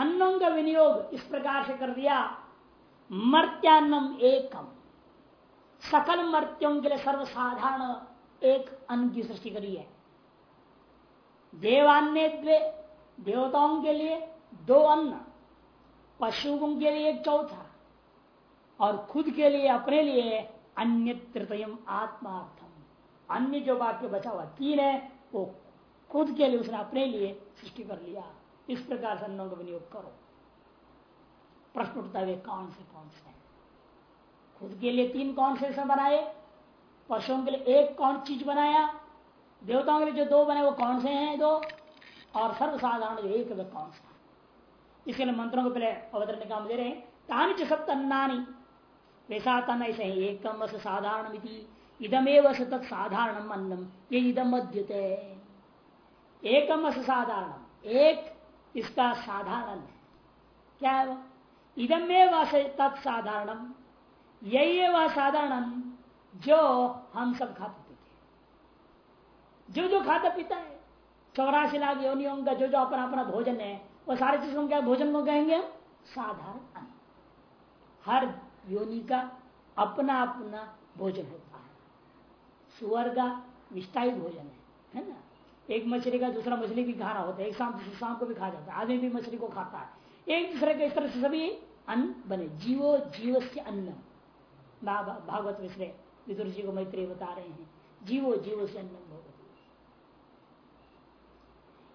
अन्नों का विनियोग इस प्रकार से कर दिया। मर्त्यान्नम एकम। सकल मर्त्यों के लिए सर्वसाधारण एक अन्न की सृष्टि करी है। देवान्य द्वे देवताओं के लिए दो अन्न, पशुओं के लिए एक चौथा, और खुद के लिए अपने लिए अन्य तृतय आत्मार्थम। अन्य जो वाक्य बचा हुआ तीन है, वो खुद के लिए उसने अपने लिए सृष्टि कर लिया। इस प्रकार से अन्नों का विनियोग करो। प्रश्न उठता है कौन से कौन से खुद के लिए तीन कौन से बनाए? पशुओं के लिए एक कौन चीज़ बनाया? देवताओं के लिए जो दो बने, वो कौन से हैं दो? और सर्वसाधारण एक वे कौन सा इसके लिए मंत्रों को पहले अवतरण काम दे रहे। हैं तानी च सप्त अन्नानी वैसा तन ऐसे ही। एकम साधारण इदमेव साधारण अन्नम। ये इदम अद्युत एकम साधारण एक इसका साधारण है। क्या है वो? इदमेव तत्साधारणम यही वह साधारण जो हम सब खाते पीते जो जो खाता पीता है, चौरासी लाख योनियों का जो जो अपना अपना भोजन है, वो सारे चीज़ों क्या भोजन को कहेंगे हम? साधारण। अन्न हर योनि का अपना अपना भोजन होता है। सुअर का विस्तायी भोजन है है ना? एक मछली का दूसरा मछली भी खाना होता है, एक शाम शाम को भी खा जाता है, आदमी भी मछली को खाता है। एक दूसरे के इस तरह से सभी अन्न बने, जीवो जीव से अन्न भागवत मिश्रे, विदुर जी को मैत्री बता रहे हैं, जीवो जीव से अन्न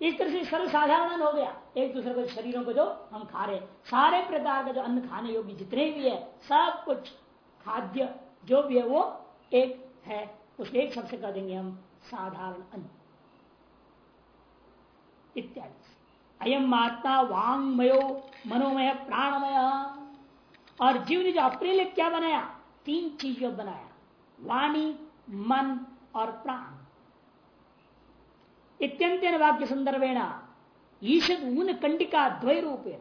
इस तरह से सर्वसाधारण हो गया, एक दूसरे को शरीरों को जो हम खा रहे सारे प्रकार का जो अन्न खाने योग्य जितने भी है, सब कुछ खाद्य, जो भी है वो एक है उसके एक शब्द कह देंगे हम साधारण अन्न। इत्यादि। अयम आत्मा वांगमयो मनोमय प्राणमय। और जीव ने जो लिए क्या बनाया? तीन चीज़ों बनाया। वाणी, मन और प्राण। इत्यंत वाक्य संदर्भेण ईशद ऊन कंडिका द्वय रूपेण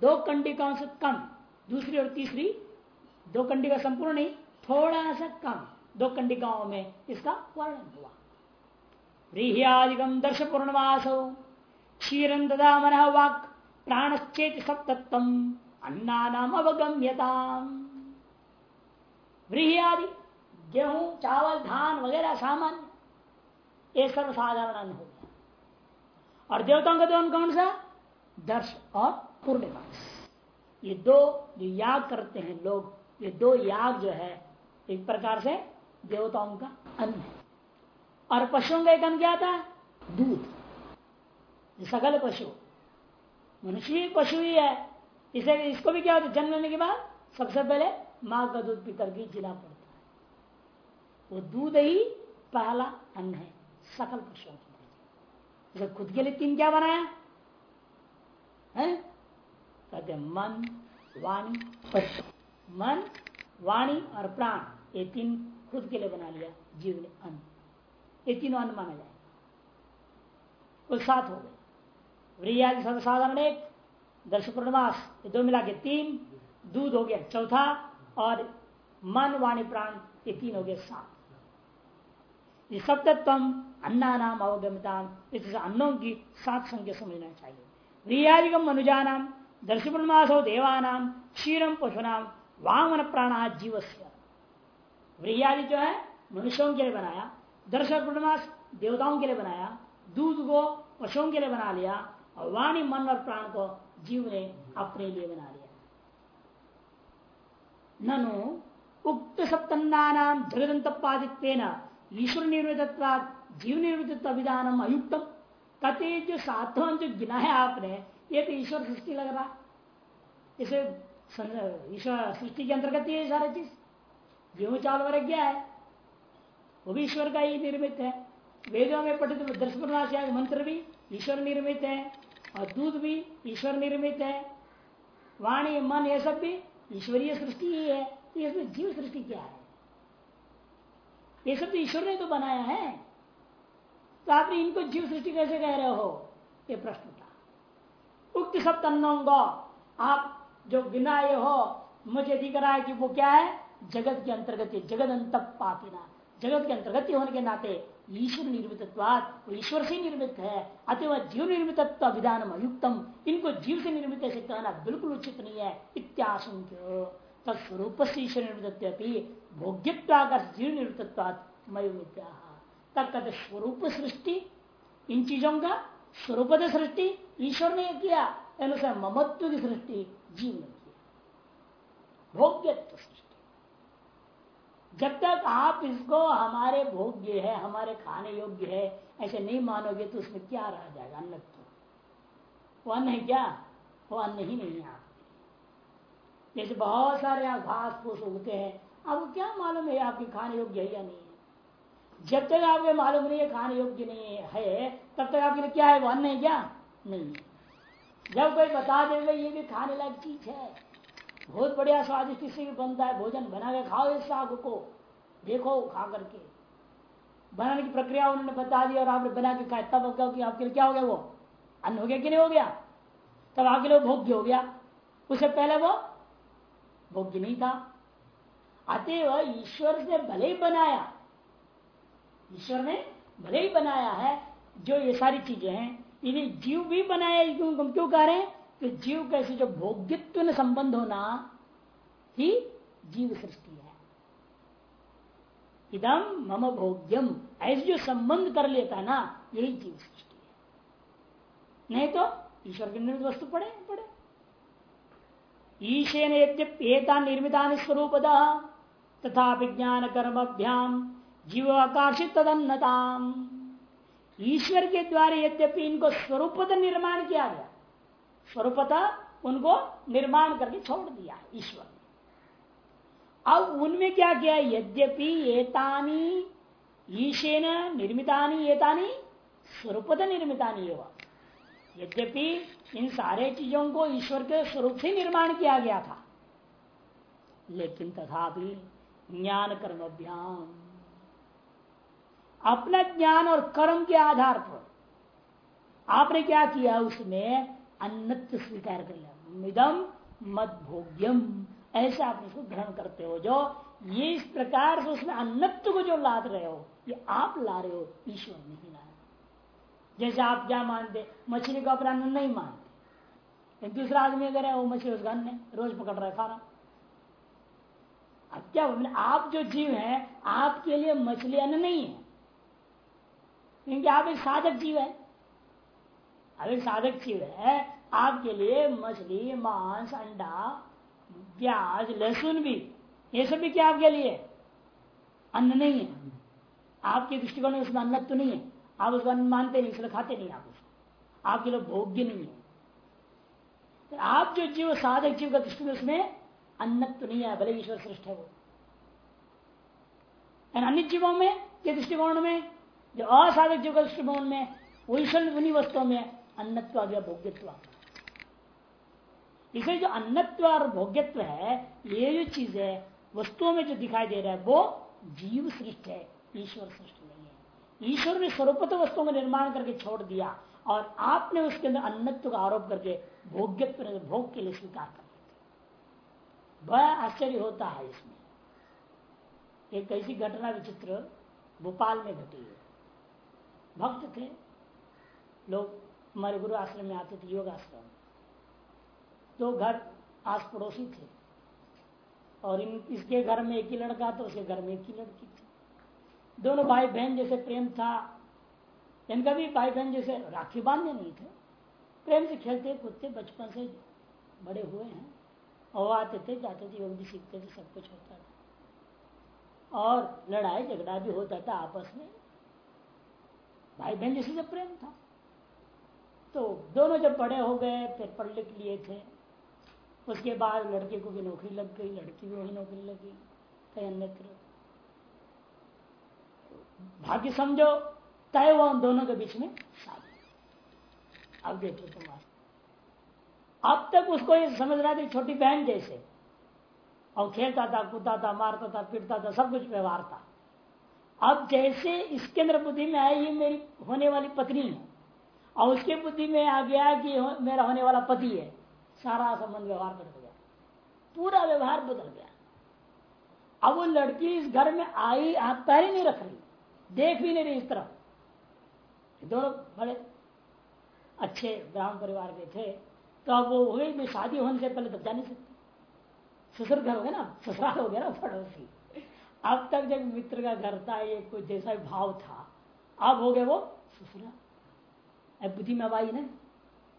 दो कंडिकाओं से कम, दूसरी और तीसरी दो कंडिका संपूर्ण नहीं, थोड़ा सा कम दो कंडिकाओं में इसका वर्णन हुआ। व्रीहियादिगम दर्श पूर्णवास क्षीरम ददा मन वाक प्राणश्चेत सप्तत्व अन्ना अवगम्यता व्रीहि आदि गेहूँ, चावल, धान वगैरह सामान्य। ये सर्वसाधारण अन्न हो गया और देवताओं का तो कौन सा? दर्श और पूर्णिमा ये दो जो याग करते हैं लोग, ये दो याग जो है, एक प्रकार से देवताओं का अन्न है और पशुओं का एक अन्न क्या था? दूध। सकल पशु। मनुष्य भी पशु ही है। इसे इसको भी क्या होता है? जन्म लेने के बाद सबसे पहले माँ का दूध पीकर के जीना पड़ता है। वो दूध ही पहला अन्न है, सकल पशुओं के खुद के लिए तीन क्या बनाया? है? कहते मन, वाणी, पशु। मन, वाणी और प्राण, ये तीन खुद के लिए बना लिया, जीव ने अन्न ये तीनों अन्न माना जाए। कुल सात हो गए। सर्वसाधारण एक दर्श पूर्णमास ये दो मिला के तीन, दूध हो गया चौथा, और मन, वाणी, प्राण, ये तीन हो गए सात। ये सप्तत्व अन्ना नाम अवगमता अन्नों की सात संख्या समझना चाहिए। व्रियादिगम मनुजानाम दर्शपुरमासो देवानाम, क्षीरम, पशुनाम, वामन प्राणा जीव व्रियादि जो है, मनुष्यों के लिए बनाया। दर्शन पूर्णमास देवताओं के लिए बनाया, दूध को पशुओं के लिए बना लिया, और वाणी, मन और प्राण को जीव ने अपने लिए बना लिया। ननु उक्त सप्तन्ना जगदंतपादित्व ईश्वर निर्मित जीव निर्मित अभिधान अयुक्तम। कते जो सातों जो गिना है आपने, ये तो ईश्वर सृष्टि लग रहा। इसे ईश्वर सृष्टि के अंतर्गत ये सारा चीज़। गेहूँ चावल वर्ग क्या है? वो भी ईश्वर का ही निर्मित है। वेदों में पठित दर्शन मंत्र भी ईश्वर निर्मित है और दूध भी ईश्वर निर्मित है। वाणी, मन, ये सब भी ईश्वरीय सृष्टि ही है। तो इसमें जीव सृष्टि क्या है? ये सब तो ईश्वर ने तो बनाया है। तो आप इनको जीव सृष्टि कैसे कह रहे हो? ये प्रश्न था। उक्त सब तन्नोंगो आप जो गिनाए हो, मुझे दिख रहा है कि वो क्या है? जगत के अंतर्गत जगत अंत पापिना जगत के अंतर्गत होने के नाते, ईश्वर निर्मित ईश्वर से निर्मित है अतः जीव निर्मित विधान अयुक्तम, इनको जीव से निर्मित से कहना बिल्कुल उचित नहीं है, इत्याशंक्य। तत्स्वरूप से ईश्वर निर्मित भोग्यत्वाकर जीव निर्मित तक कहते स्वरूप सृष्टि, इन चीज़ों का स्वरूप सृष्टि ईश्वर ने किया ममत्व की सृष्टि जीव ने किया। भोग्यत्व सृष्टि। जब तक आप इसको हमारे भोग्य है, हमारे खाने योग्य है, ऐसे नहीं मानोगे तो उसमें क्या रह जाएगा? अन्न तो वो अन्न है क्या? वो अन्न ही नहीं है आपके जैसे बहुत सारे आप घास फूस उगते हैं, आपको क्या मालूम है आपके खाने योग्य है या नहीं है? जब तक आपको मालूम नहीं है खाने योग्य नहीं है, तब तक आपके लिए क्या है? वो अन्न है क्या? नहीं जब कोई बता देगा, ये भी खाने लायक चीज़ है। बहुत बढ़िया स्वादिष्ट इससे भी बनता है। भोजन बना के खाओ इस साग को। देखो, खा करके। बनाने की प्रक्रिया उन्होंने बता दी और आपने बना के खाया। तब कि आपके लिए क्या हो गया वो? अन्न हो गया कि नहीं हो गया? तब आपके लिए भोग्य हो गया। उससे पहले वो भोग्य नहीं था। अतएव ईश्वर ने भले ही बनाया। ईश्वर ने भले ही बनाया है। जो ये सारी चीज़ें हैं, इन्हें जीव भी बनाया क्यों कह रहे हैं? कि जीव कैसे जो भोग्यत्व में संबंध होना ही जीव सृष्टि है। इदम मम भोग्यम। ऐसे जो संबंध कर लेता ना, यही जीव सृष्टि है। नहीं तो ईश्वर के निर्मित वस्तु पड़े पड़े। ईशे ने निर्मिता स्वरूप तथा विज्ञान कर्म अभ्याम जीव आकर्षित तदन्नताम। ईश्वर के द्वारा यद्यपि इनको स्वरूप निर्माण किया गया स्वरूपता उनको निर्माण करके छोड़ दिया ईश्वर ने। अब उनमें क्या किया? यद्यपि एतानी ईशेन निर्मितानी, एतानी स्वरूपत निर्मितानी एवं। यद्यपि इन सारे चीज़ों को ईश्वर के स्वरूप से निर्माण किया गया था, लेकिन तथापि ज्ञान कर्म अभ्याम अपना ज्ञान और कर्म के आधार पर आपने क्या किया? उसमें अन्नत्व स्वीकार कर लिया। मिदम मत भोग्यम ऐसा आप उसको ग्रहण करते हो जो ये इस प्रकार से उसमें अन्नत्व को जो लाद रहे हो, ये आप ला रहे हो, ईश्वर नहीं लाया जैसे आप क्या मानते, मछली को अपना अन्न नहीं मानते। दूसरा आदमी अगर है, वो मछली उसका अन्न रोज पकड़ रहा है खा रहा अब क्या आप जो जीव है, आपके लिए मछली अन्न नहीं है। क्योंकि आप एक साधक जीव है। एक साधक जीव है, आपके लिए मछली, मांस, अंडा, प्याज, लहसुन भी, ये सब भी क्या आपके लिए? अन्न नहीं है। आपके दृष्टिकोण में उसमें अन्न तो नहीं है। आप उसको अन्न मानते नहीं, इसलिए खाते नहीं आप उसको। आपके लिए भोग्य नहीं है। तो आप जो जीव, साधक जीव का दृष्टि में उसमें अन्नत तो नहीं है, भले ईश्वर श्रेष्ठ है वो। अन्य जीवों में, के दृष्टिकोण में, जो असाधक जीव का दृष्टिकोण में, वो ईश्वर उन्हीं वस्तुओं में अन्नत्व आ गया भोग्यत्व। आ गया इसे जो अन्नत्व और भोग्यत्व है, ये जो चीज़ है, वस्तुओं में जो दिखाई दे रहा है, वो जीव सृष्ट है, ईश्वर सृष्ट नहीं है। ईश्वर ने स्वरूपत वस्तुओं का निर्माण करके छोड़ दिया और आपने उसके अंदर अन्नत्व का आरोप करके भोग्यत्व भोग के लिए स्वीकार कर लेते बड़ा आश्चर्य होता है इसमें। एक ऐसी घटना विचित्र भोपाल में घटी है। भक्त थे, लोग हमारे गुरु आश्रम में आते थे, योग आश्रम। दो घर आस पड़ोसी थे। और इन, इसके घर में एक ही लड़का था, उसके घर में एक ही लड़की थी। दोनों भाई बहन जैसे प्रेम था। इनका भी भाई बहन जैसे राखी बांधने नहीं थे। प्रेम से खेलते, कूदते, बचपन से बड़े हुए हैं। और आते थे, जाते थे, योग भी सीखते थे, सब कुछ होता था। और लड़ाई झगड़ा भी होता था आपस में। भाई बहन जैसे जब प्रेम था। तो दोनों जब बड़े हो गए, फिर पढ़ लिख लिए थे। उसके बाद लड़के को भी नौकरी लग गई, लड़की को भी नौकरी लगी कहीं अन्यत्र भाग्य समझो, तय हुआ उन दोनों के बीच में शादी। अब देखो तुम अब तक उसको ये समझ रहा था छोटी बहन जैसे। और खेलता था, कूदता था, मारता था, पीटता था, सब कुछ व्यवहार था। अब जैसे इसके अंदर बुद्धि में आई, ये मेरी होने वाली पत्नी है। और उसके बुद्धि में आ गया कि मेरा होने वाला पति है। सारा संबंध व्यवहार बदल गया पूरा व्यवहार बदल गया। अब वो लड़की इस घर में आई आप पैर ही नहीं रख रही। देख भी नहीं रही इस तरफ़। दोनों बड़े अच्छे ब्राह्मण परिवार के थे। तो अब वो हो गई शादी होने से पहले तब जा नहीं सकते। ससुर घर हो गया ना, ससुराल हो गया ना पड़ोसी। अब तक जब मित्र का घर था, ये कुछ जैसा भाव था। अब हो गया वो ससुरा बुद्धि में अब आई ना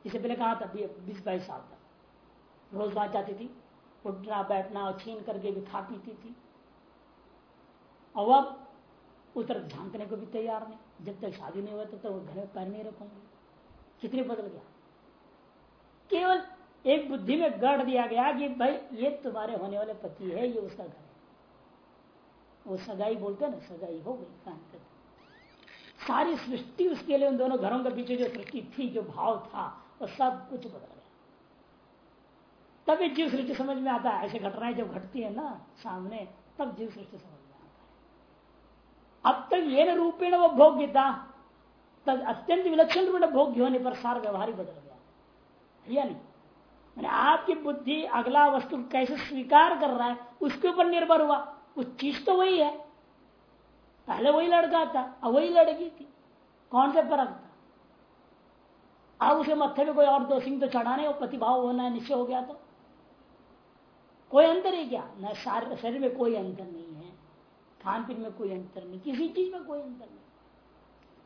इससे पहले कहा था, बीस बाईस साल तक। रोज बात जाती थी, उठना, बैठना और छीन करके भी खा पीती थी। और अब उतर झांकने को भी तैयार नहीं। जब तक शादी नहीं हुआ तब तक वो घर में पैर नहीं रखूँगी। कितने बदल गया। केवल एक बुद्धि में गढ़ दिया गया कि भाई, ये तुम्हारे होने वाले पति है, ये उसका घर है। वो सगाई बोलते ना, सगाई हो गई कहाँ सारी सृष्टि उसके लिए उन दोनों घरों के पीछे जो सृष्टि थी, जो भाव था, वो सब कुछ बदल गया। तभी जीव सृष्टि समझ में आता है। ऐसे घटनाएँ जब घटती है ना सामने, तब जीव सृष्टि समझ में आता है। अब तक ये न रूपेण वो भोग्यता तब अत्यंत विलक्षण रूप भोग्य होने पर सार व्यवहार ही बदल गया। या नहीं? मैंने आपकी बुद्धि अगला वस्तु कैसे स्वीकार कर रहा है, उसके ऊपर निर्भर हुआ। उस चीज़ तो वही है। पहले वही लड़का था, अब वही लड़की थी। कौन से फ़र्क था? अब उसे मत्थे में कोई और दो सिंह तो चढ़ाने वो प्रतिभाव होना निश्चय हो गया तो। कोई अंतर है क्या? न शरीर में कोई अंतर नहीं है। खान पीन में कोई अंतर नहीं, किसी चीज़ में कोई अंतर नहीं।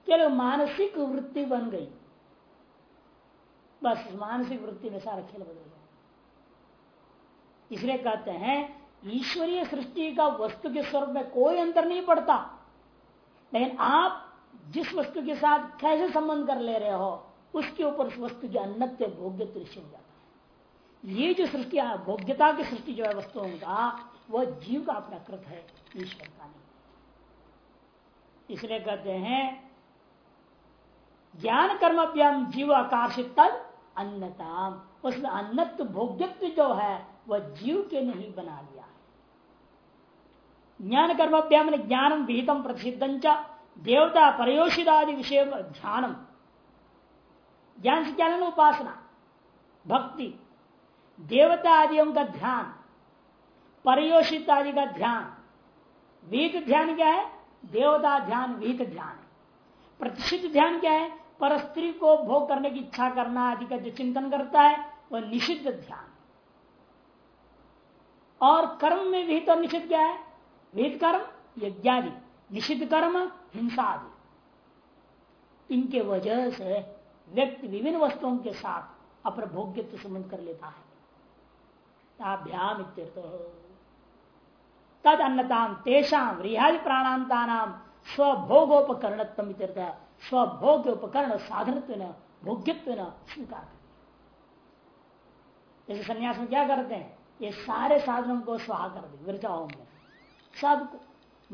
केवल मानसिक वृत्ति बन गई। बस, मानसिक वृत्ति में सारा खेल बदल गया। इसलिए कहते हैं, ईश्वरीय सृष्टि का वस्तु के स्वरूप में कोई अंतर नहीं पड़ता। लेकिन आप जिस वस्तु के साथ कैसे संबंध कर ले रहे हो, उसके ऊपर उस वस्तु की अन्नत्य भोग्य दृश्य हो जाता है। ये जो सृष्टि भोग्यता की सृष्टि जो है वस्तुओं का, वह जीव का अपना कृत है, ईश्वर का नहीं। इसलिए कहते हैं, ज्ञान कर्मभ्याम जीव आकाशित तद अन्नताम। उसमें अन्नत्व भोग्यत्व जो है, वह जीव के नहीं बना लिया ज्ञान कर्मभ्याम ज्ञान विहितम प्रसिद्ध देवता परयोषिदादि विषय ध्यानम ज्ञान से लेना उपासना, भक्ति देवता आदियों का ध्यान परयोषित आदि का ध्यान। विहित ध्यान क्या है? देवता ध्यान, विहित ध्यान। प्रतिष्ठित ध्यान क्या है? पर स्त्री को भोग करने की इच्छा करना आदि का जो चिंतन करता है, वह निषिद्ध ध्यान। और कर्म में विहित और निषिद्ध क्या है? विहित कर्म यज्ञादि, निषिद्ध कर्म हिंसा आदि इनके वजह से व्यक्ति विभिन्न वस्तुओं के साथ अपर संबंध कर लेता है। ताभ्याम तद अन्नताम तेषाम रिहादि प्राणांता नाम स्वभोगोपकरण स्वभोग उपकरण साधनत्व भोग्यत्व स्वीकार। कर जैसे संन्यास में क्या करते हैं? ये सारे साधनों को स्वाहा कर दे विरचाओं में। सबको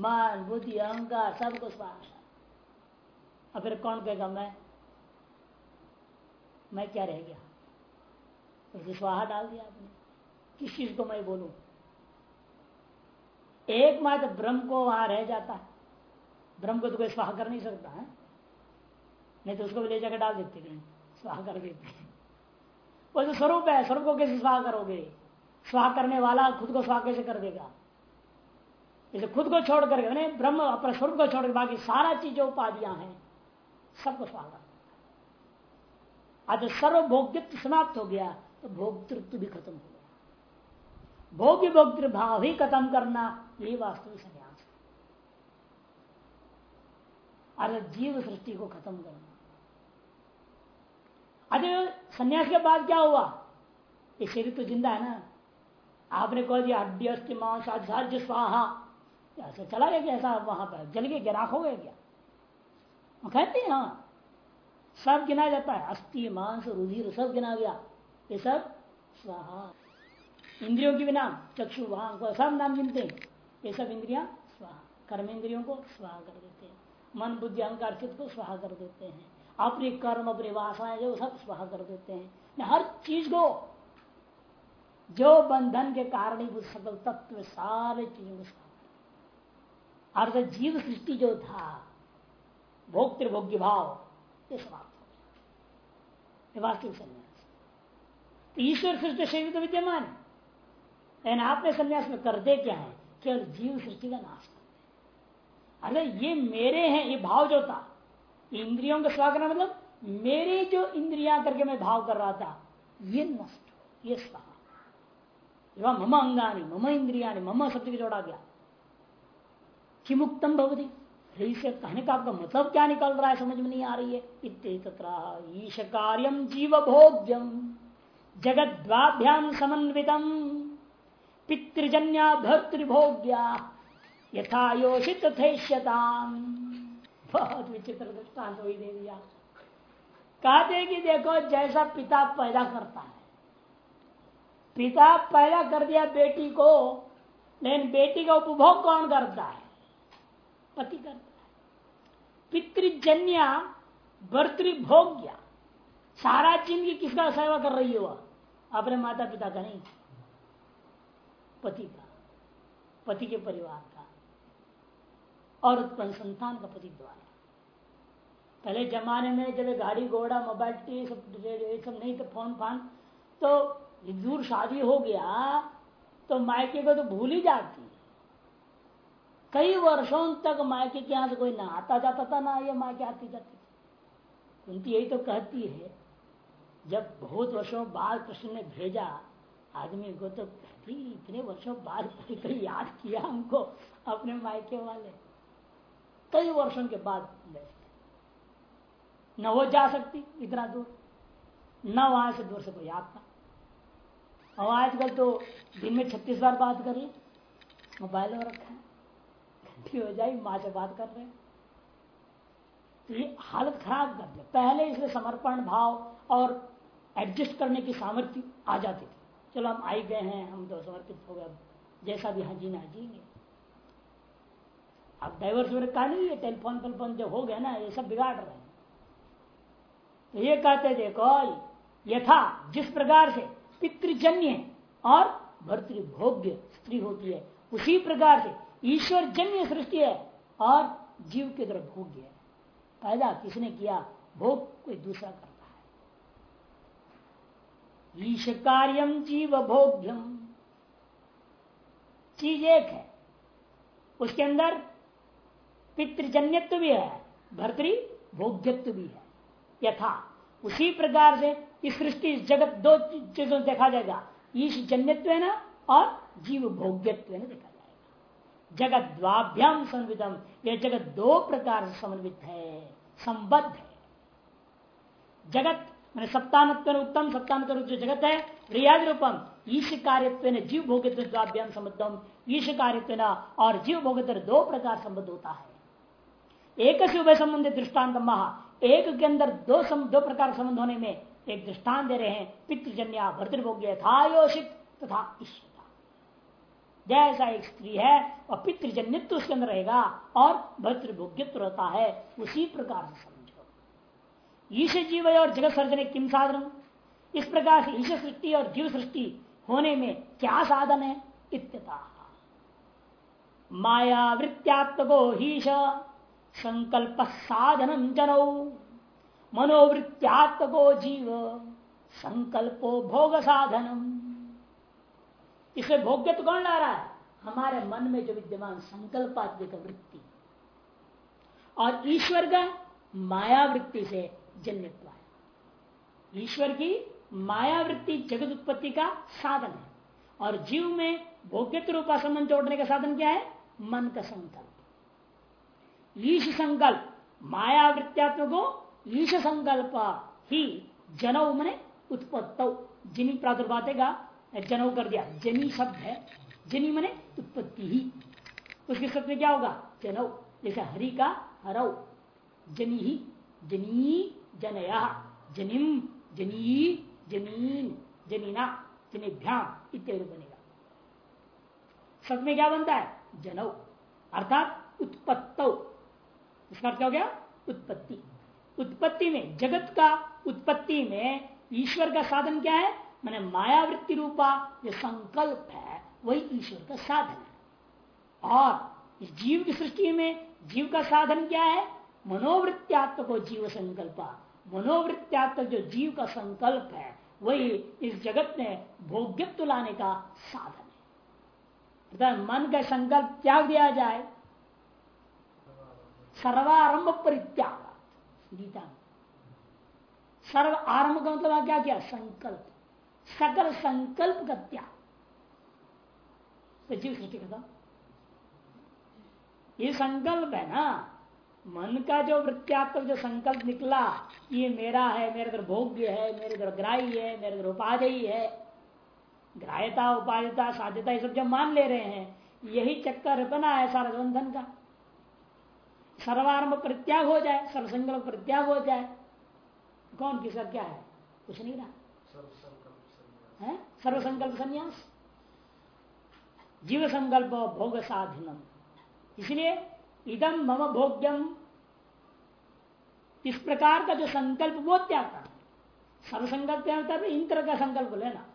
मान, बुद्धि, अहंकार, सबको स्वाहा अब फिर कौन कहेगा, मैं मैं क्या रह गया? तो स्वाहा डाल दिया आपने। किस चीज़ को मैं बोलू? एक मात्र ब्रह्म को वहाँ रह जाता है। ब्रह्म को तो कोई स्वाहा कर नहीं सकता, है? नहीं तो उसको भी ले जाकर डाल देते हैं। स्वाहा कर देते वो जो स्वरूप है, स्वरूप को कैसे स्वाहा करोगे? स्वाहा करने वाला खुद को स्वाहा कैसे कर देगा? जैसे खुद को छोड़ करके मैंने ब्रह्म अपने स्वरूप को छोड़कर बाकी सारा चीज़ जो उपाधियाँ हैं। सबको स्वागत। आज सर्वभोग्यत्व समाप्त हो गया तो भोक्तृत्व भी खत्म हो गया। भोग्य भोक्तृ भाव ही खत्म करना यही वास्तविक संन्यास है। जीव सृष्टि को खत्म करना। अरे संन्यास के बाद क्या हुआ? ये शरीर तो ज़िंदा है ना। आपने कह दिया हड्डी अस्थि, मांस स्वाहा। ऐसा चला गया क्या ऐसा वहाँ पर, जल के राख हो गया क्या? कहते हैं हाँ। सब गिना जाता है। अस्थि, मांस, रुधिर, सब गिना गया। ये सब स्वाहा। इंद्रियों के भी नाम चक्षु, वहाँ सब नाम गिनते हैं। ये सब इंद्रिया स्वाहा। कर्म इंद्रियों को स्वाहा कर देते हैं। मन, बुद्धि, अहंकार, चित्त को स्वाहा कर देते हैं। अपने कर्म, अपनी वासनाएँ, जो सब स्वाहा कर देते हैं। हर चीज़ को, जो बंधन के कारण ही सकल तत्व, सारे चीज़ों को स्वाहा अर्थ जीव सृष्टि जो था भोक्तृभोग्य भाव ये समाप्त हो वास्तविक संन्यास। तो ईश्वर सृष्टि शरीर तो विद्यमान है। लेकिन आपने संन्यास में कर दे क्या है? केवल जीव सृष्टि का नाश करते अरे, ये मेरे हैं, ये भाव जो था इंद्रियों का स्वा करना मतलब मेरे जो इंद्रिया करके मैं भाव कर रहा था, ये नष्ट ये स्वाहा। मम अंगानी, मम इंद्रिया मम के जोड़ा गया। किमुक्तम भवती। इसे कहने का आपका मतलब क्या निकल रहा है, समझ में नहीं आ रही है। ईश कार्यम जीव भोग्यम जगत द्वाभ्याम समन्वितम पितृजन्या भर्तृभोग्या यथायोषित थेष्यताम। बहुत विचित्र दृष्टांत वही दे दिया। कहते कि देखो, जैसा पिता पैदा करता है। पिता पैदा कर दिया बेटी को, लेकिन बेटी का उपभोग कौन करता है? पति करता है। पितृजन्या भर्तृभोग्या। सारा ज़िंदगी किसका सेवा कर रही है वह? अपने माता पिता का नहीं। पति का। पति के परिवार का। और उत्पन्न संतान का पति द्वारा। पहले जमाने में जब गाड़ी, घोड़ा, मोबाइल, टी, सब सब नहीं तो फ़ोन फान तो दूर शादी हो गया तो मायके को तो भूल ही जाती। कई वर्षों तक मायके के यहाँ से कोई ना आता जाता था ना ये मायके आती जाती थी। उनकी यही तो कहती है, जब बहुत वर्षों बाद कृष्ण ने भेजा, आदमी को तो कहती, इतने वर्षों बाद कोई याद किया हमको अपने मायके वाले। कई वर्षों के बाद न वो जा सकती इतना दूर, न वहाँ से दूर से कोई आता। और आजकल तो दिन में छत्तीस बार बात करी मोबाइल में रखा है। घंटी हो जाए माँ से बात कर रहे तो ये हालत खराब कर दिया। पहले इसमें समर्पण भाव और एडजस्ट करने की सामर्थ्य आ जाती थी। चलो हम आई गए हैं, हम तो समर्पित हो गए जैसा भी हाँ जीना जीएँगे अब डाइवर्स वगैरह का नहीं है टेलीफोन टेलीफोन जो हो गया ना, ये सब बिगाड़ रहे हैं। तो ये कहते देखो यथा जिस प्रकार से पितृजन्य और भर्तृभोग्य स्त्री होती है, उसी प्रकार से ईश्वर जन्य सृष्टि है और जीव के तरफ़ भोग्य है। पैदा किसने किया? भोग कोई दूसरा करता है। ईश कार्यम जीव भोग्यम। चीज़ एक है। उसके अंदर पितृजन्यत्व भी है, भर्तृ भोग्यत्व भी है। यथा, उसी प्रकार से इस सृष्टि जगत, दो चीज़ों देखा जाएगा। ईश जन्यत्व है ना और जीव भोग्यत्व है देखा जगत द्वाभ्याम संवितम यह जगत दो प्रकार से समन्वित है संबद्ध है। जगत मैंने सप्तानत्व उत्तम सप्तान रूप जो जगत है रियाद रूपम ईश कार्यत्व जीव भोगित्व द्वाभ्याम संबद्धम ईश कार्यत्व और जीव भोगित्र दो प्रकार संबद्ध होता है। एक से उभय संबंधित दृष्टांत महा एक के अंदर दो सम, दो प्रकार संबंध होने में एक दृष्टान दे रहे हैं पितृजन्या भर्तृभोग्य थायोषित तथा ईश्वता जैसा एक स्त्री है वह पितृजन्यत्व उसके अंदर रहेगा और भर्तृभोग्यत्व रहता है। उसी प्रकार से समझो। ईश जीव और जगत सर्जन किम साधन। इस प्रकार से ईश सृष्टि और जीव सृष्टि होने में क्या साधन है? इत्यता माया वृत्त्यात्मको हीश संकल्प साधन जनो। मनोवृत्त्यात्मको जीव संकल्पो भोग साधनम इसे भोग्य तो कौन ला रहा है? हमारे मन में जो विद्यमान संकल्पात्मिक वृत्ति और ईश्वर का माया वृत्ति से जन्यत्व है। ईश्वर की माया वृत्ति जगत उत्पत्ति का साधन है और जीव में भोग्यत्व रूपा संबंध जोड़ने का साधन क्या है? मन का संकल्प। ईश संकल्प, माया वृत्त्यात्मक ईश संकल्प ही जनऊ मने उत्पत्त। जिनी प्रादुर्भातेगा जनऊ कर दिया जनी शब्द है। जनी मने उत्पत्ति ही। उसके शब्द में क्या होगा? जनऊ जैसे हरि का हरऊ जनी ही। जनी जनया। जनिम, जनी जनीन जनीना, जनिभ्याम इत्यादि बनेगा। शब्द में क्या बनता है? जनऊ अर्थात उत्पत्त। इसका क्या हो गया? उत्पत्ति। उत्पत्ति में, जगत का उत्पत्ति में ईश्वर का साधन क्या है? मैंने मायावृत्ति रूपा जो संकल्प है, वही ईश्वर का साधन है। और इस जीव की सृष्टि में जीव का साधन क्या है? मनोवृत्त्यात्मक को जीव संकल्प। मनोवृत्त्यात्मक जो जीव का संकल्प है, वही इस जगत में भोग्यत्व लाने का साधन है। मन का संकल्प त्याग दिया जाए? सर्वारंभ परित्याग। गीता सर्व आरंभ का मतलब क्या किया? संकल्प। सकल संकल्प का त्याग तो सृष्टि खत्म ये संकल्प है ना, मन का जो वृत्त्यात्मक जो संकल्प निकला, ये मेरा है, मेरे घर भोग्य है, मेरे घर ग्राही है, मेरे घर उपाधि है। ग्राह्यता उपाधिता साध्यता, ये सब जब मान ले रहे हैं, यही चक्कर बना है सारा बंधन का। सर्वारंभ परित्याग हो जाए, सर्वसंकल्प परित्याग हो जाए। कौन, किसका क्या है? कुछ नहीं रहा। सर्वसंकल्प संन्यास? जीव संकल्प भोग साधनम इसलिए इदम मम भोग्यम इस प्रकार का जो संकल्प वो त्याग करना। सर्वसंकल्प मतलब इन तरह का संकल्प लेना।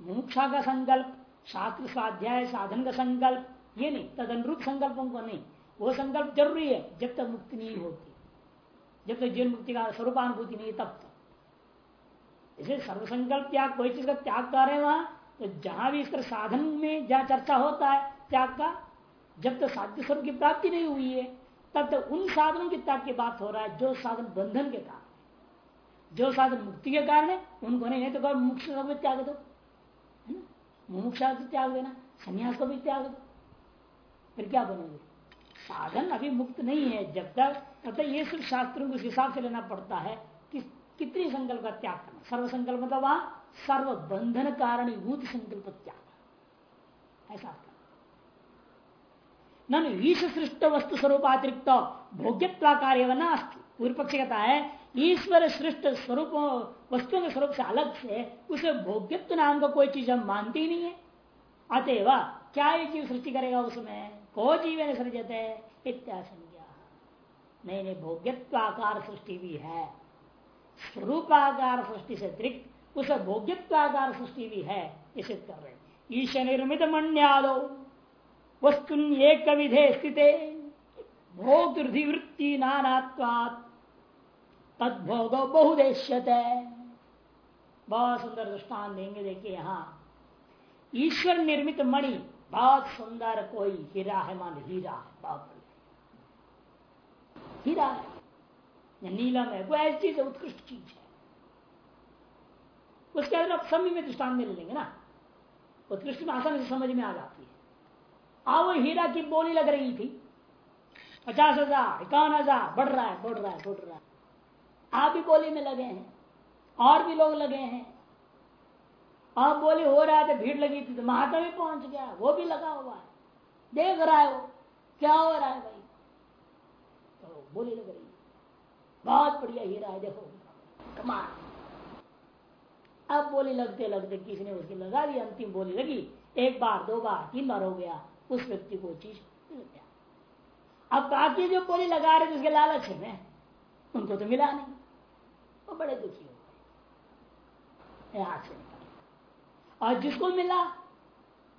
मुमुक्षा का संकल्प, शास्त्र स्वाध्याय, साधन का संकल्प, ये नहीं। तद अनुरूप संकल्पों को नहीं। वो संकल्प ज़रूरी है, जब तक मुक्ति नहीं होती। जब तक जीवन मुक्ति का स्वरूपानुभूति नहीं तब तक। इसे सर्वसंकल्प त्याग कोई चीज़ का त्याग कर रहे हैं वहाँ तो जहाँ भी इसका साधन में जहाँ चर्चा होता है त्याग का, जब तक तो साध्य स्वरूप की प्राप्ति नहीं हुई है, तब तक तो उन साधनों के त्याग की बात हो रहा है, जो साधन बंधन के कारण जो साधन मुक्ति के कारण है, उनको नहीं तो मुख्य त्याग दो। है ना? को त्याग देना, संन्यास को भी त्याग दो। फिर क्या बनोगे साधन अभी मुक्त नहीं है, जब तक, तब तक ये सिर्फ़ शास्त्रों को हिसाब से लेना पड़ता है कि कितनी संकल्प का त्याग करना? सर्व संकल्प मतलब वहाँ सर्व बंधन कारणीभूत संकल्प त्याग। ऐसा ईश सृष्ट वस्तु स्वरूप अतिरिक्त भोग्यत्वा कार्य नास्ती पूर्व पक्ष कहता है, ईश्वर सृष्ट स्वरूप, वस्तुओं के स्वरूप से अलग से उसे भोग्यत्व नाम का कोई चीज़ हम मानते ही नहीं है। अतएव क्या ये जीव सृष्टि करेगा उसमें? को जीवन सृजते? इत्याशंज्ञा नहीं नहीं भोग्यत्वाकार सृष्टि भी है। स्वरूपाकार सृष्टि से अतिरिक्त उस भोग्यत्वाकार सृष्टि भी है इसे कर रहे ईश निर्मित मण्यादो वस्तु एक विधे स्थित। भोगवृत्ति नानात्वात् तदभोग बहुदेश्यत। बहुत सुंदर दृष्टान देंगे, देखिए यहाँ। ईश्वर निर्मित मणि बहुत सुंदर कोई हीरा है, मान हीरा है बहुत हीरा है। या नीलम है कोई ऐसी चीज़ है उत्कृष्ट चीज़ है उसके अंदर आप समय में दृष्टान में ले लेंगे ना उत्कृष्ट में आसानी से समझ में आ जाती है आ वो हीरा की बोली लग रही थी पचास हज़ार इक्यावन हज़ार बढ़ रहा है बढ़ रहा है बढ़ रहा है आप भी बोली में लगे हैं और भी लोग लगे हैं आप बोली हो रहा है भीड़ लगी थी तो महात्मा भी पहुँच गया वो भी लगा हुआ है देख रहा है वो क्या हो रहा है भाई तो बोली लग रही बहुत बढ़िया हीरा है, देखो। कमाल। अब बोली लगते लगते किसी ने उसकी लगा दी, अंतिम बोली लगी। एक बार, दो बार, तीन बार हो गया। उस व्यक्ति को चीज़ मिल गया। अब बाकी जो बोली लगा रहे थे, उसके लालच है उनको तो मिला नहीं। वो बड़े दुखी हो गए। हाथ से और जिसको मिला,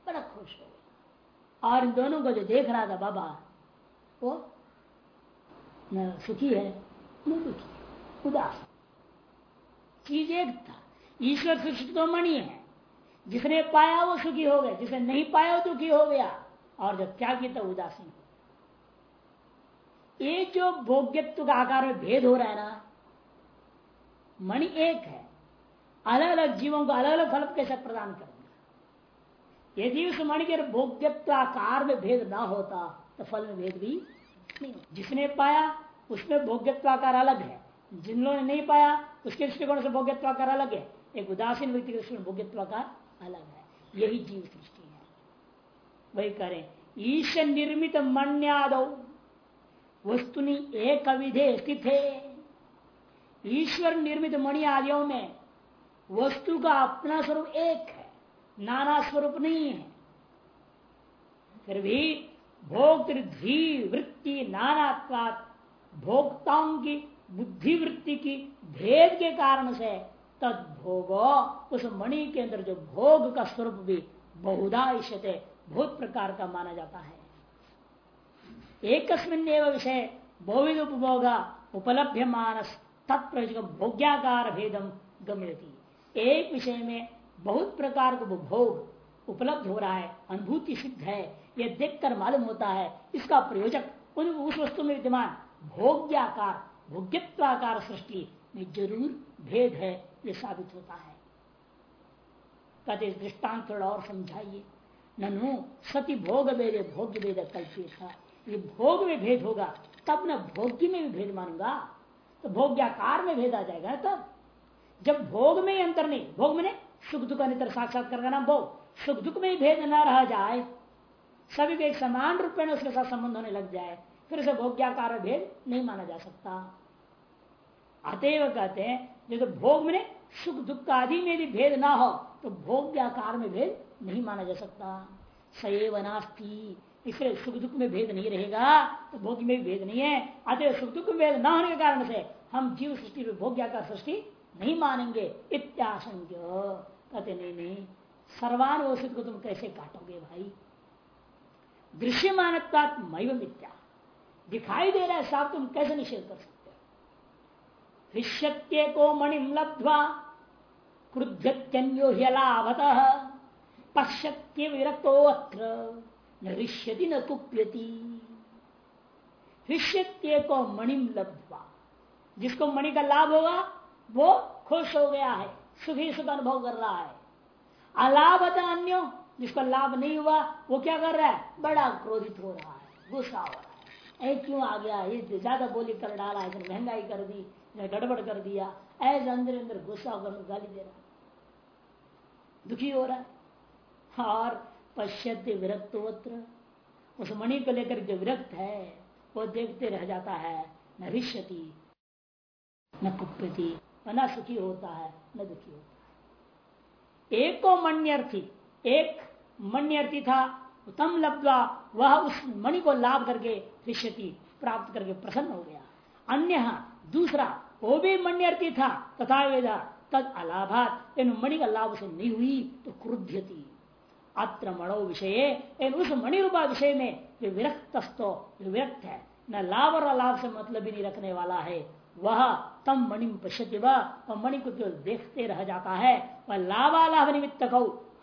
बड़ा खुश हो गया। और इन दोनों को जो देख रहा था बाबा, वो सुखी है। न दुखी उदास। चीज़ एक था। ईश्वर सृष्टि तो मणि है। जिसने पाया वो सुखी हो गया। जिसने नहीं पाया वो दुखी हो गया। और जब क्या किया था उदासीन ये जो भोग्यत्व का आकार में भेद हो रहा है ना, मणि एक है। अलग अलग जीवों को अलग अलग फल कैसे प्रदान करेंगे यदि उस मणि के भोग्यत्व आकार में भेद ना होता तो फल में भेद भी नहीं जिसने पाया उसमें भोग्यत्वाकार अलग है। जिन लोगों ने नहीं पाया, उसके दृष्टिकोण से भोग्यत्वाकार अलग है। एक उदासीन व्यक्ति के दृष्टिकोण भोग्यत्वाकार अलग है। यही जीव सृष्टि है। वही करें। ईश निर्मित मण्याद वस्तुनि एक अविधे स्थित। है ईश्वर निर्मित मणि आदियों में वस्तु का अपना स्वरूप एक है। नाना स्वरूप नहीं है। फिर भी भोक्तृधि वृत्ति नानात्वात भोक्ताओं की बुद्धि वृत्ति की भेद के कारण से तद भोग उस मणि के अंदर जो भोग का स्वरूप भी बहुधा इष्यते बहुत प्रकार का माना जाता है। एक विषय बहुविध उपभोग उपलब्ध मानस तत्प्रयोजक भोग्याकार भेदम गम्यती। एक विषय में बहुत प्रकार का भोग उपलब्ध हो रहा है, अनुभूति सिद्ध है, यह देखकर मालूम होता है, इसका प्रयोजक उस वस्तु में विद्यमान भोग्याकार, भोग्यत्वाकार सृष्टि में ज़रूर भेद है, ये साबित होता है। कहते दृष्टांत थोड़ा और समझाइए। ननु सती भोग भेद भोग्य भेद कल्पित था। ये भोग में भेद होगा, तब न भोग्य में भी भेद मानूँगा। तो भोग्याकार में भेद आ जाएगा तब। जब भोग में ही अंतर नहीं, भोग में सुख दुख अंतर साक्षात का नाम भोग। सुख दुख में ही भेद न रह जाए, सभी को एक समान रूप में उसके साथ संबंध होने लग जाए। फिर उसे भोग्याकार भेद नहीं माना जा सकता। अतएव कहते हैं जो तो भोग में सुख दुख आदि में भी भेद ना हो तो भोग्याकार में भेद नहीं माना जा सकता। सएव नास्ती। इसलिए सुख दुख में भेद नहीं रहेगा तो भोग में भी भेद नहीं है। अतः सुख दुख में भेद न होने के कारण से हम जीव सृष्टि भोग्याकार सृष्टि नहीं मानेंगे। इत्याशंक्य। कहते नहीं नहीं, सर्वानुवसित को तुम कैसे काटोगे भाई? दृश्य मानता मिथ्या दिखाई दे रहा है साफ़ तुम कैसे निषेध कर सकते हो? को मणिम लब्ध्वा क्रुध्यन्यो ह्यलाभत पश्यत्य विरक्तो अत्र, न ऋष्यति न कुप्यति। ऋष्यत्य को मणिम लब्ध्वा, जिसको मणि का लाभ होगा, वो खुश हो गया है, सुखी सुख अनुभव कर रहा है। अलाभत अन्यो, जिसको लाभ नहीं हुआ, वो क्या कर रहा है? बड़ा क्रोधित हो रहा है, गुस्सा हो रहा है। क्यों आ गया? ये ज़्यादा बोली कर डाला है महँगाई कर दी गड़बड़ कर दिया। ऐसे अंदर अंदर गुस्सा होकर गाली दे रहा। दुखी हो रहा है। और पश्यते विरक्तोत्र उस मणि को लेकर जो विरक्त है, वो देखते रह जाता है, न ऋष्यति न कुप्यति, न सुखी होता है, न दुखी होता है। एक को मण्यर्थी एक मण्यर्थी था उत्तम लब्धवा, वह उस मणि को लाभ करके ऋष्यति प्राप्त करके प्रसन्न हो गया। अन्य, दूसरा, वो भी मण्यर्थी था, तथा वेदा, तद अलाभात इन मणि का लाभ से नहीं हुई तो क्रुध्यति। अत्र मणो विषय उस मणि रूपा विषय में जो विरक्त विरक्त है, न लाभ और अलाभ से मतलब ही नहीं रखने वाला है। वह तम मणि पश्यति वह मणि को केवल देखते रह जाता है, वह लाभालाभ निमित्त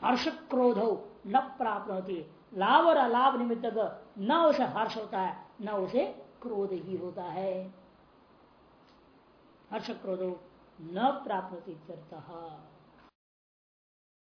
हर्ष क्रोध न प्राप्त होती। लाभ और अलाभ निमित्त न उसे हर्ष होता है, न उसे क्रोध ही होता है। हर्ष क्रोधो न प्राप्त होती